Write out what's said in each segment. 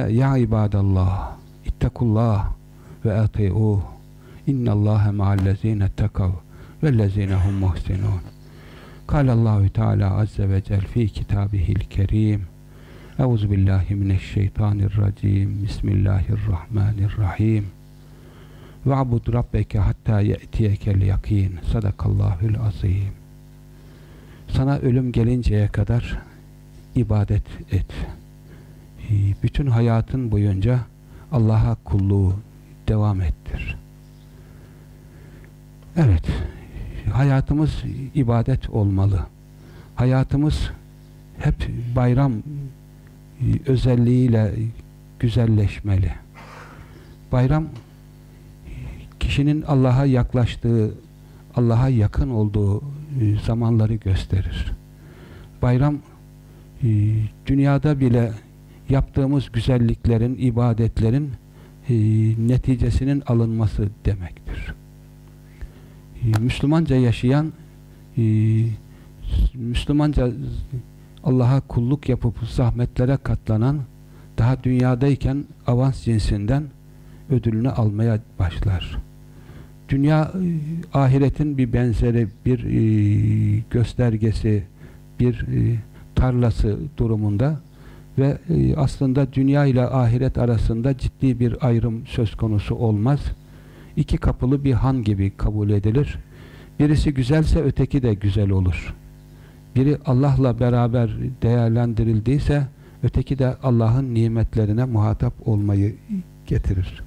ya ibadallah ittakullah ve ati'uh. İnnallâhe ma'allezîne tekav vellezîne hum muhsinûn. Kâlallâhu Teala azze ve cel fî kitâbihil kerîm. Euzu billahi mineşşeytanirracim. Bismillahirrahmanirrahim. Ve'bud rabbeke hatta ye'tiyekel yakîn. Sadakallahul azîm. Sana ölüm gelinceye kadar ibadet et. Bütün hayatın boyunca Allah'a kulluğu devam ettir. Evet, hayatımız ibadet olmalı. Hayatımız hep bayram özelliğiyle güzelleşmeli. Bayram kişinin Allah'a yaklaştığı, Allah'a yakın olduğu zamanları gösterir. Bayram dünyada bile yaptığımız güzelliklerin, ibadetlerin neticesinin alınması demektir. Müslümanca yaşayan Müslümanca Allah'a kulluk yapıp zahmetlere katlanan daha dünyadayken avans cinsinden ödülünü almaya başlar. Dünya ahiretin bir benzeri, bir göstergesi, bir tarlası durumunda ve aslında dünya ile ahiret arasında ciddi bir ayrım söz konusu olmaz. İki kapılı bir han gibi kabul edilir. Birisi güzelse öteki de güzel olur. Biri Allah'la beraber değerlendirildiyse öteki de Allah'ın nimetlerine muhatap olmayı getirir.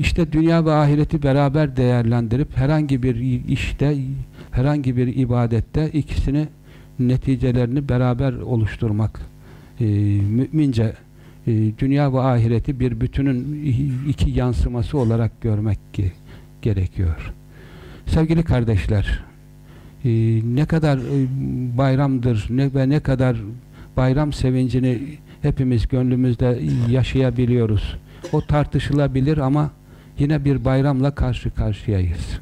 İşte dünya ve ahireti beraber değerlendirip herhangi bir işte, herhangi bir ibadette ikisini neticelerini beraber oluşturmak mümince dünya ve ahireti bir bütünün iki yansıması olarak görmek gerekiyor. Sevgili kardeşler, ne kadar bayramdır ne ve ne kadar bayram sevincini hepimiz gönlümüzde yaşayabiliyoruz. O tartışılabilir ama yine bir bayramla karşı karşıyayız.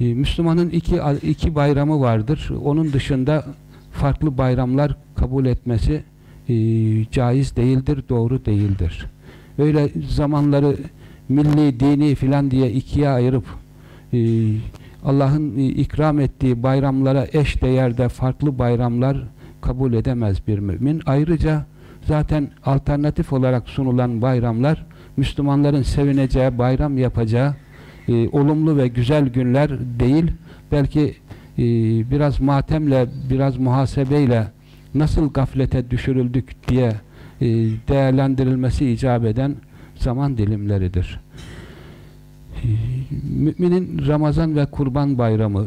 Müslümanın iki, iki bayramı vardır. Onun dışında farklı bayramlar kabul etmesi e, caiz değildir, doğru değildir. Öyle zamanları milli, dini filan diye ikiye ayırıp e, Allah'ın ikram ettiği bayramlara eş değerde farklı bayramlar kabul edemez bir mümin. Ayrıca zaten alternatif olarak sunulan bayramlar Müslümanların sevineceği, bayram yapacağı e, olumlu ve güzel günler değil. Belki e, biraz matemle, biraz muhasebeyle nasıl gaflete düşürüldük diye e, değerlendirilmesi icap eden zaman dilimleridir. E, müminin Ramazan ve Kurban Bayramı e,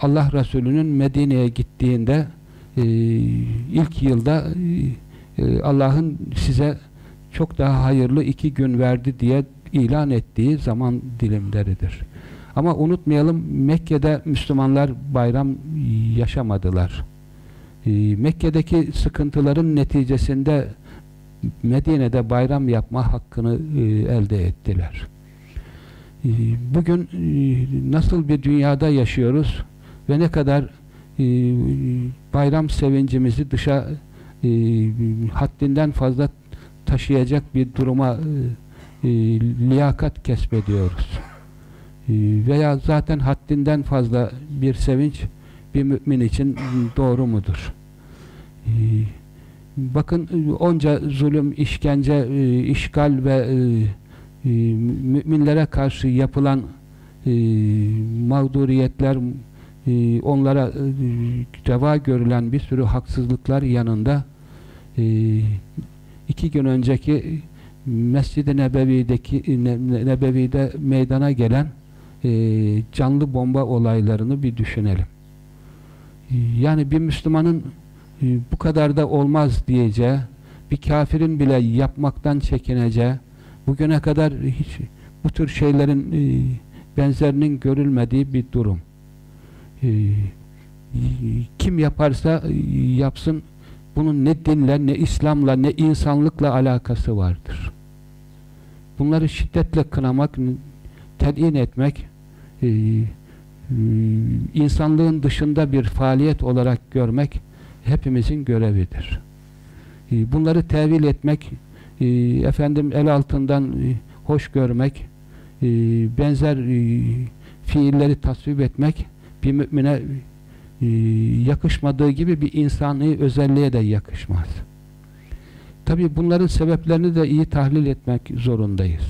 Allah Resulü'nün Medine'ye gittiğinde e, ilk yılda e, e Allah'ın size çok daha hayırlı iki gün verdi diye ilan ettiği zaman dilimleridir. Ama unutmayalım Mekke'de Müslümanlar bayram yaşamadılar. Ee, Mekke'deki sıkıntıların neticesinde Medine'de bayram yapma hakkını e, elde ettiler. Ee, bugün e, nasıl bir dünyada yaşıyoruz ve ne kadar e, bayram sevincimizi dışa haddinden fazla taşıyacak bir duruma liyakat kesbediyoruz. Veya zaten haddinden fazla bir sevinç bir mümin için doğru mudur? Ee, bakın onca zulüm, işkence, e, işgal ve e, e, müminlere karşı yapılan mağduriyetler, onlara reva görülen bir sürü haksızlıklar yanında iki gün önceki Mescid-i Nebevi'deki Nebevi'de meydana gelen canlı bomba olaylarını bir düşünelim. Yani bir Müslümanın e, bu kadar da olmaz diyeceği bir kafirin bile yapmaktan çekineceği, bugüne kadar hiç bu tür şeylerin e, benzerinin görülmediği bir durum. E, kim yaparsa e, yapsın bunun ne dinle, ne İslam'la, ne insanlıkla alakası vardır. Bunları şiddetle kınamak, telin etmek, e, e, insanlığın dışında bir faaliyet olarak görmek hepimizin görevidir. E, bunları tevil etmek, efendim el altından hoş görmek, benzer fiilleri tasvip etmek bir mümine yakışmadığı gibi bir insani özelliğe de yakışmaz. Tabi bunların sebeplerini de iyi tahlil etmek zorundayız.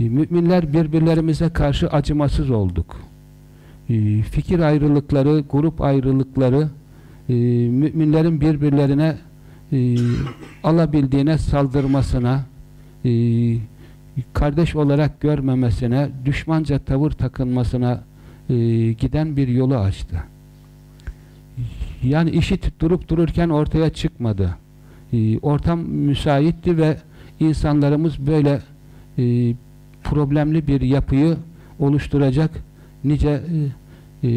E, müminler birbirlerimize karşı acımasız olduk. E, fikir ayrılıkları, grup ayrılıkları e, müminlerin birbirlerine alabildiğine saldırmasına, kardeş olarak görmemesine, düşmanca tavır takınmasına giden bir yolu açtı. Yani işit durup dururken ortaya çıkmadı. E, ortam müsaitti ve insanlarımız böyle e, problemli bir yapıyı oluşturacak nice e, e,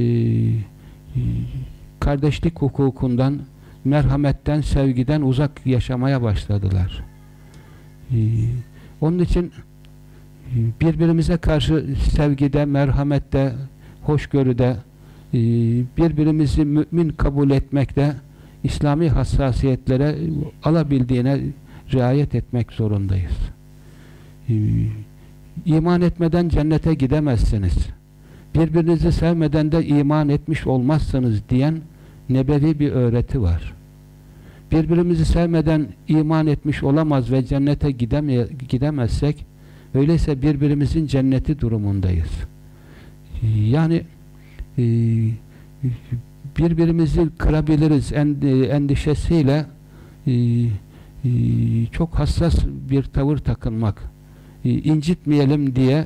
kardeşlik hukukundan, merhametten, sevgiden uzak yaşamaya başladılar. E, onun için birbirimize karşı sevgide, merhamette, hoşgörüde, birbirimizi mümin kabul etmekte, İslami hassasiyetlere alabildiğine riayet etmek zorundayız. E, iman etmeden cennete gidemezsiniz. Birbirinizi sevmeden de iman etmiş olmazsınız diyen nebevi bir öğreti var. Birbirimizi sevmeden iman etmiş olamaz ve cennete gidemezsek Öyleyse birbirimizin cenneti durumundayız. Yani e, birbirimizi kırabiliriz endişesiyle e, e, çok hassas bir tavır takınmak, incitmeyelim diye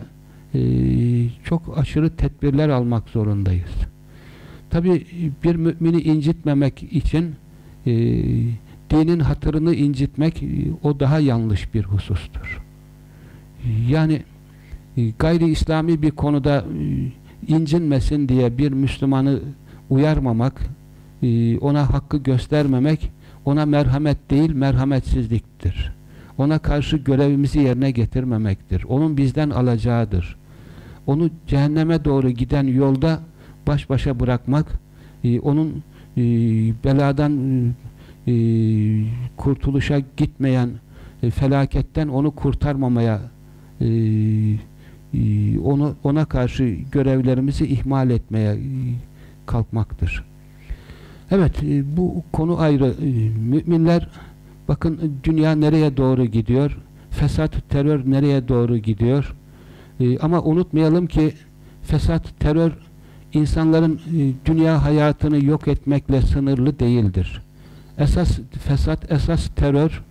çok aşırı tedbirler almak zorundayız. Tabi bir mümini incitmemek için dinin hatırını incitmek o daha yanlış bir husustur yani e, gayri İslami bir konuda e, incinmesin diye bir Müslümanı uyarmamak, e, ona hakkı göstermemek, ona merhamet değil merhametsizliktir. Ona karşı görevimizi yerine getirmemektir. Onun bizden alacağıdır. Onu cehenneme doğru giden yolda baş başa bırakmak, onun beladan kurtuluşa gitmeyen felaketten onu kurtarmamaya e, e, onu ona karşı görevlerimizi ihmal etmeye e, kalkmaktır. Evet, e, bu konu ayrı. E, müminler bakın dünya nereye doğru gidiyor? Fesat, terör nereye doğru gidiyor? E, ama unutmayalım ki fesat, terör insanların dünya hayatını yok etmekle sınırlı değildir. Esas fesat, esas terör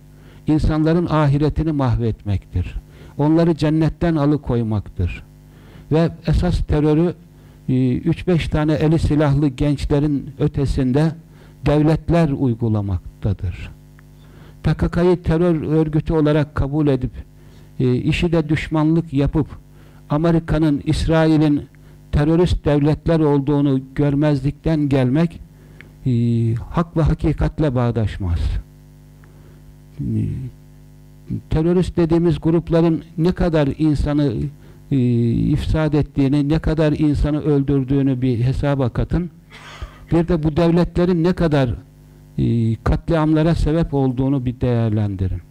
insanların ahiretini mahvetmektir onları cennetten alıkoymaktır. Ve esas terörü 3-5 e, tane eli silahlı gençlerin ötesinde devletler uygulamaktadır. PKK'yı terör örgütü olarak kabul edip e, işi de düşmanlık yapıp Amerika'nın, İsrail'in terörist devletler olduğunu görmezlikten gelmek e, hak ve hakikatle bağdaşmaz terörist dediğimiz grupların ne kadar insanı e, ifsad ettiğini, ne kadar insanı öldürdüğünü bir hesaba katın. Bir de bu devletlerin ne kadar e, katliamlara sebep olduğunu bir değerlendirin.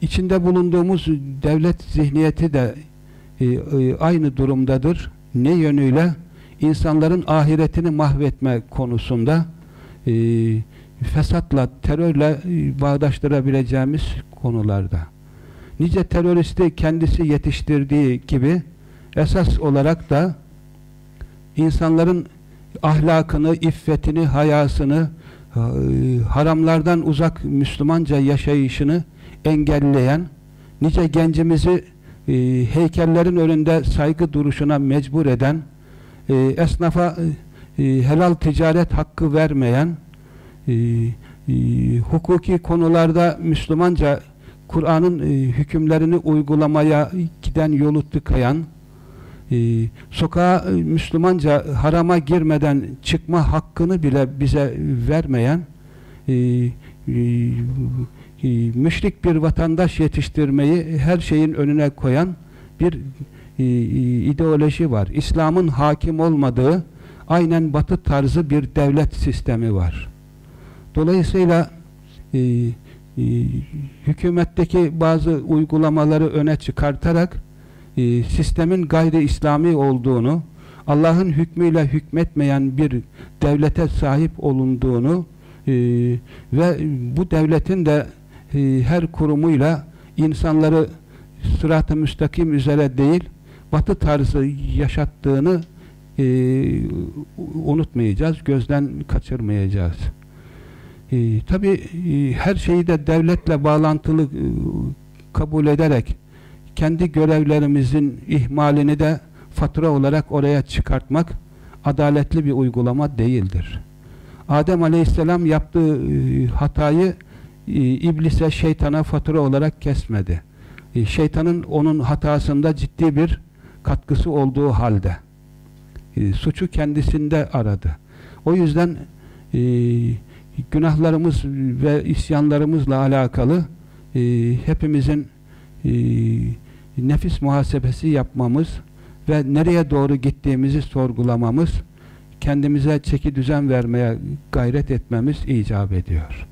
İçinde bulunduğumuz devlet zihniyeti de e, e, aynı durumdadır. Ne yönüyle? insanların ahiretini mahvetme konusunda fesatla, terörle e, bağdaştırabileceğimiz konularda. Nice teröristi kendisi yetiştirdiği gibi esas olarak da insanların ahlakını, iffetini, hayasını, e, haramlardan uzak Müslümanca yaşayışını engelleyen, nice gencimizi e, heykellerin önünde saygı duruşuna mecbur eden, esnafa helal ticaret hakkı vermeyen, e, e, hukuki konularda Müslümanca Kur'an'ın e, hükümlerini uygulamaya giden yolu tıkayan, e, sokağa e, Müslümanca harama girmeden çıkma hakkını bile bize vermeyen, e, e, e, müşrik bir vatandaş yetiştirmeyi her şeyin önüne koyan bir e, ideoloji var. İslam'ın hakim olmadığı aynen batı tarzı bir devlet sistemi var. Dolayısıyla e, e, hükümetteki bazı uygulamaları öne çıkartarak e, sistemin gayri İslami olduğunu, Allah'ın hükmüyle hükmetmeyen bir devlete sahip olunduğunu e, ve bu devletin de e, her kurumuyla insanları sırat-ı müstakim üzere değil, batı tarzı yaşattığını unutmayacağız, gözden kaçırmayacağız. E, Tabi e, her şeyi de devletle bağlantılı e, kabul ederek kendi görevlerimizin ihmalini de fatura olarak oraya çıkartmak adaletli bir uygulama değildir. Adem Aleyhisselam yaptığı e, hatayı e, iblise, şeytana fatura olarak kesmedi. E, şeytanın onun hatasında ciddi bir katkısı olduğu halde e, suçu kendisinde aradı. O yüzden e, günahlarımız ve isyanlarımızla alakalı e, hepimizin e, nefis muhasebesi yapmamız ve nereye doğru gittiğimizi sorgulamamız, kendimize çeki düzen vermeye gayret etmemiz icap ediyor.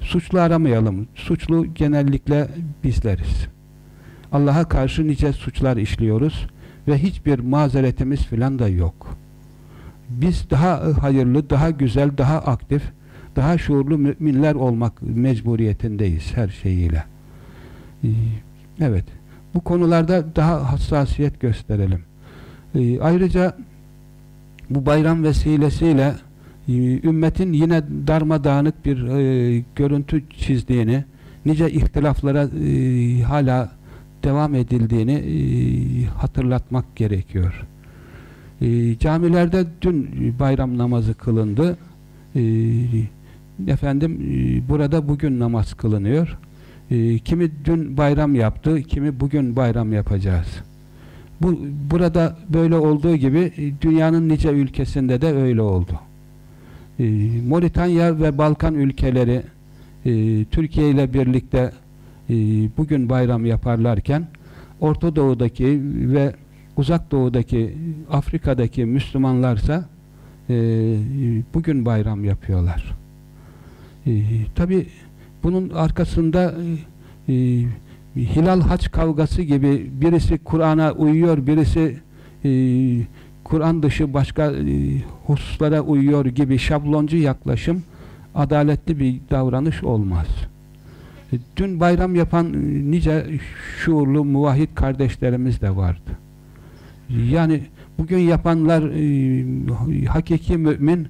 Suçlu aramayalım. Suçlu genellikle bizleriz. Allah'a karşı nice suçlar işliyoruz ve hiçbir mazeretimiz filan da yok. Biz daha hayırlı, daha güzel, daha aktif, daha şuurlu müminler olmak mecburiyetindeyiz her şeyiyle. Ee, evet. Bu konularda daha hassasiyet gösterelim. Ee, ayrıca bu bayram vesilesiyle e, ümmetin yine darmadağınık bir e, görüntü çizdiğini, nice ihtilaflara e, hala devam edildiğini hatırlatmak gerekiyor. Camilerde dün bayram namazı kılındı. E, efendim e, burada bugün namaz kılınıyor. E, kimi dün bayram yaptı, kimi bugün bayram yapacağız. Bu burada böyle olduğu gibi e, dünyanın nice ülkesinde de öyle oldu. E, Moritanya ve Balkan ülkeleri Türkiye ile birlikte bugün bayram yaparlarken Orta Doğu'daki ve Uzak Doğu'daki Afrika'daki Müslümanlarsa e, bugün bayram yapıyorlar. E, Tabi bunun arkasında e, hilal haç kavgası gibi birisi Kur'an'a uyuyor, birisi e, Kur'an dışı başka e, hususlara uyuyor gibi şabloncu yaklaşım adaletli bir davranış olmaz. E, dün bayram yapan e, nice şuurlu muvahhid kardeşlerimiz de vardı. Yani bugün yapanlar e, hakiki mümin,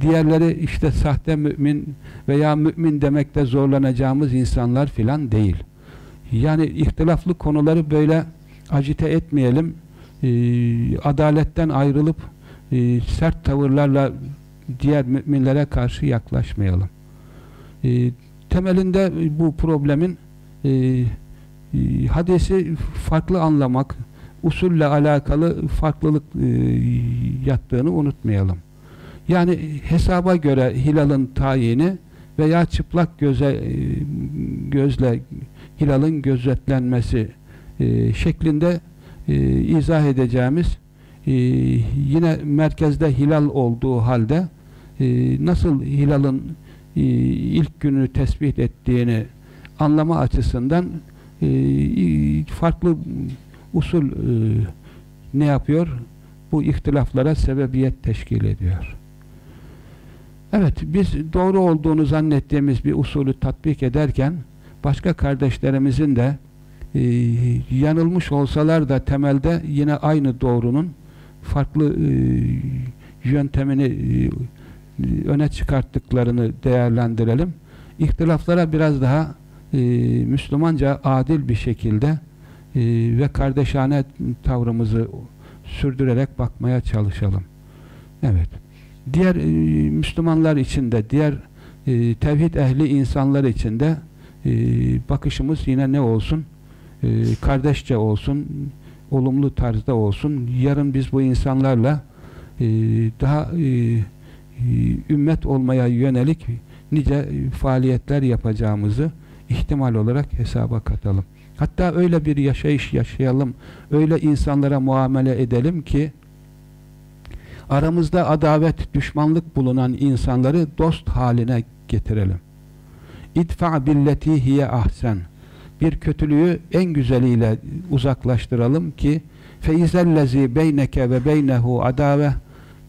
diğerleri işte sahte mümin veya mümin demekte zorlanacağımız insanlar filan değil. Yani ihtilaflı konuları böyle acite etmeyelim. E, adaletten ayrılıp e, sert tavırlarla diğer müminlere karşı yaklaşmayalım. E, temelinde bu problemin e, e, hadisi farklı anlamak, usulle alakalı farklılık e, yattığını unutmayalım. Yani hesaba göre hilalın tayini veya çıplak göze e, gözle hilalın gözetlenmesi e, şeklinde e, izah edeceğimiz e, yine merkezde hilal olduğu halde e, nasıl hilalın e, ilk günü tespit ettiğini anlama açısından e, farklı usul e, ne yapıyor? Bu ihtilaflara sebebiyet teşkil ediyor. Evet, biz doğru olduğunu zannettiğimiz bir usulü tatbik ederken başka kardeşlerimizin de e, yanılmış olsalar da temelde yine aynı doğrunun farklı e, yöntemini e, öne çıkarttıklarını değerlendirelim. İhtilaflara biraz daha e, Müslümanca adil bir şekilde e, ve kardeşane tavrımızı sürdürerek bakmaya çalışalım. Evet. Diğer e, Müslümanlar için de, diğer e, tevhid ehli insanlar için de e, bakışımız yine ne olsun? E, kardeşçe olsun, olumlu tarzda olsun. Yarın biz bu insanlarla e, daha e, e, ümmet olmaya yönelik nice faaliyetler yapacağımızı ihtimal olarak hesaba katalım. Hatta öyle bir yaşayış yaşayalım, öyle insanlara muamele edelim ki aramızda adavet, düşmanlık bulunan insanları dost haline getirelim. İdfa billeti hiye ahsen. Bir kötülüğü en güzeliyle uzaklaştıralım ki feizellezi beyneke ve beynehu adave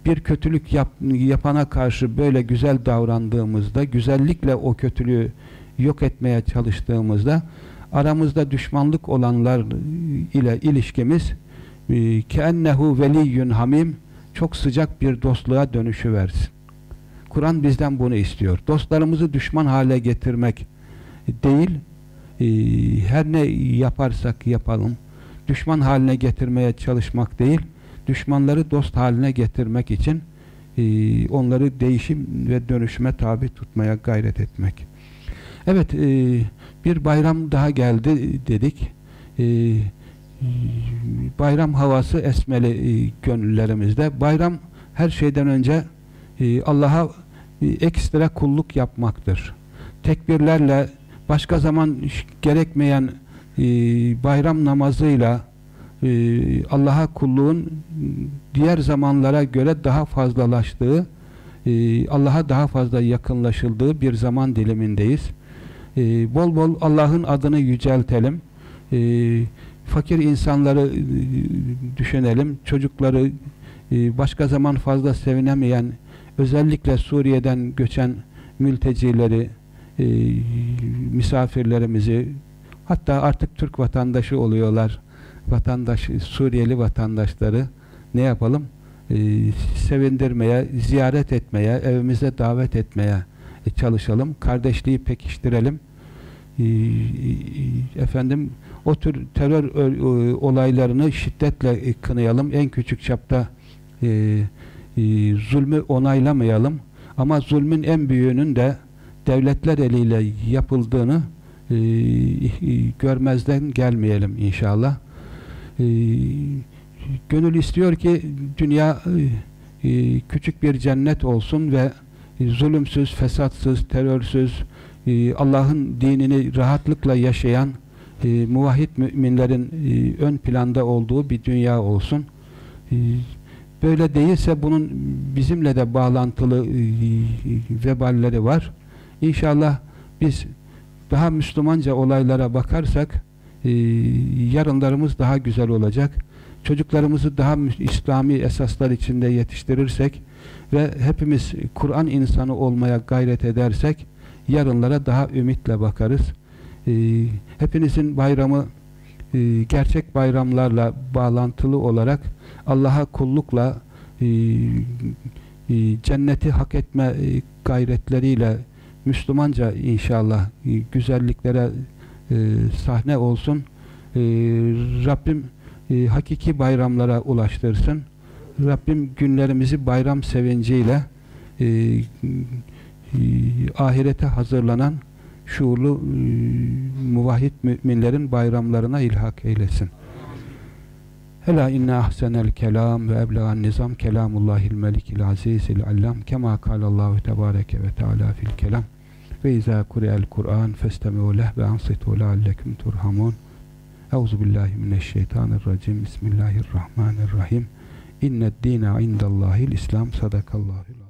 bir kötülük yap, yapana karşı böyle güzel davrandığımızda, güzellikle o kötülüğü yok etmeye çalıştığımızda aramızda düşmanlık olanlar ile ilişkimiz e, keennehu veliyyun hamim çok sıcak bir dostluğa dönüşü versin. Kur'an bizden bunu istiyor. Dostlarımızı düşman hale getirmek değil, e, her ne yaparsak yapalım, düşman haline getirmeye çalışmak değil, düşmanları dost haline getirmek için e, onları değişim ve dönüşüme tabi tutmaya gayret etmek. Evet, e, bir bayram daha geldi dedik. Bayram havası esmeli e, gönüllerimizde. Bayram her şeyden önce e, Allah'a e, ekstra kulluk yapmaktır. Tekbirlerle başka zaman gerekmeyen e, bayram namazıyla e, Allah'a kulluğun diğer zamanlara göre daha fazlalaştığı, e, Allah'a daha fazla yakınlaşıldığı bir zaman dilimindeyiz. Bol bol Allah'ın adını yüceltelim. E, fakir insanları e, düşünelim. Çocukları e, başka zaman fazla sevinemeyen, özellikle Suriye'den göçen mültecileri, e, misafirlerimizi, hatta artık Türk vatandaşı oluyorlar. Vatandaş, Suriyeli vatandaşları ne yapalım? sevindirmeye, ziyaret etmeye, evimize davet etmeye çalışalım. Kardeşliği pekiştirelim. efendim o tür terör olaylarını şiddetle kınayalım. En küçük çapta e, e, zulmü onaylamayalım. Ama zulmün en büyüğünün de devletler eliyle yapıldığını e, görmezden gelmeyelim inşallah. E, gönül istiyor ki dünya e, küçük bir cennet olsun ve zulümsüz, fesatsız, terörsüz, e, Allah'ın dinini rahatlıkla yaşayan e, muvahhid müminlerin e, ön planda olduğu bir dünya olsun. E, böyle değilse bunun bizimle de bağlantılı e, veballeri var. İnşallah biz daha Müslümanca olaylara bakarsak e, yarınlarımız daha güzel olacak. Çocuklarımızı daha İslami esaslar içinde yetiştirirsek ve hepimiz Kur'an insanı olmaya gayret edersek yarınlara daha ümitle bakarız e, hepinizin bayramı e, gerçek bayramlarla bağlantılı olarak Allah'a kullukla e, e, cenneti hak etme e, gayretleriyle Müslümanca inşallah e, güzelliklere e, sahne olsun. E, Rabbim e, hakiki bayramlara ulaştırsın. Rabbim günlerimizi bayram sevinciyle e, e, ahirete hazırlanan şuurlu e, muvahhid müminlerin bayramlarına ilhak eylesin. Hela inne ahsenel kelam ve eblegan nizam kelamullahil melikil azizil allam kema kalallahu tebareke ve teala fil kelam. Ve izâ kureyel Kur'an festemi'u leh ve ansitu leallekum turhamun. Euzu billahi mineşşeytanirracim. Bismillahirrahmanirrahim. İnned dîne indallâhil İslam. Sadakallâhul